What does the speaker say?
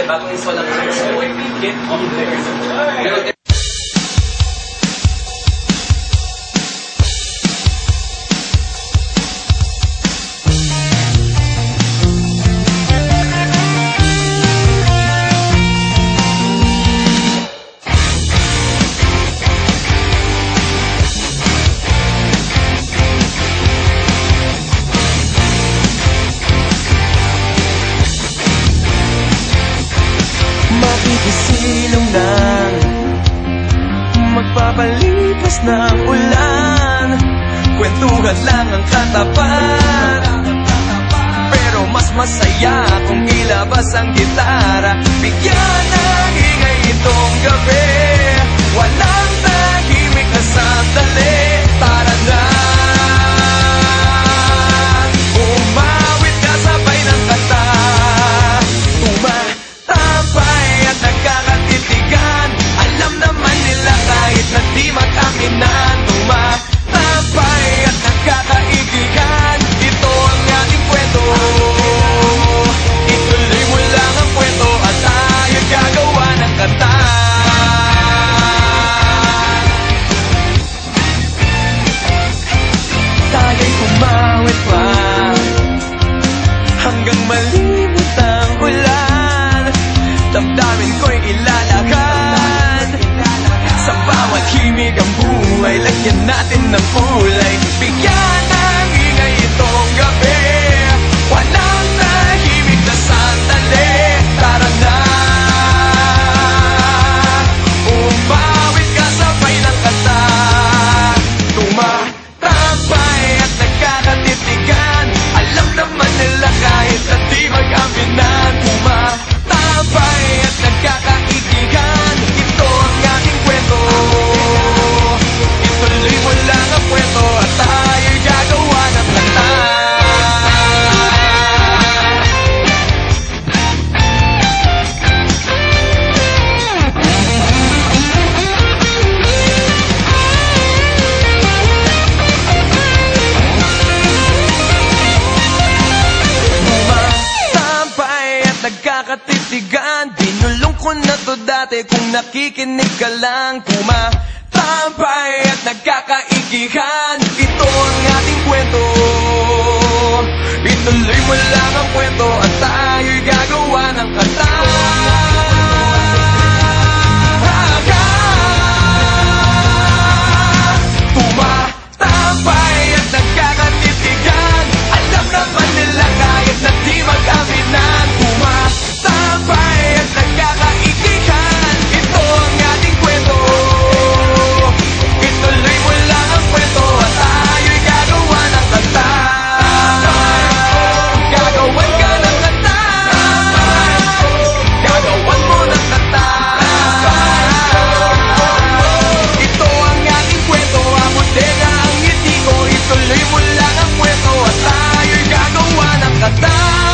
get back inside and. Get on there. Makikisilong lang Magpapalipas ng ulan. Kwentuhan lang ang katapat Pero mas masaya kung ilabas ang gitara. Bigyan ng ingay itong gabi. Walang natin ng kulay Bigyan nagkakatitigan Binulong ko na to dati. Kung nakikinig ka lang Tumatambay at nagkakaigihan. Ito ang ating kwento. Ituloy mo lang ang kwento At tayo'y gagawa ng kanta Bye.